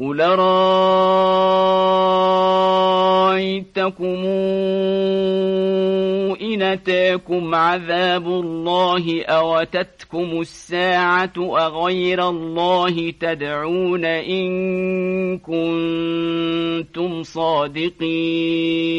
قل رأيتكم إن أتاكم عذاب الله أوتتكم الساعة أغير الله تدعون إن كنتم صادقين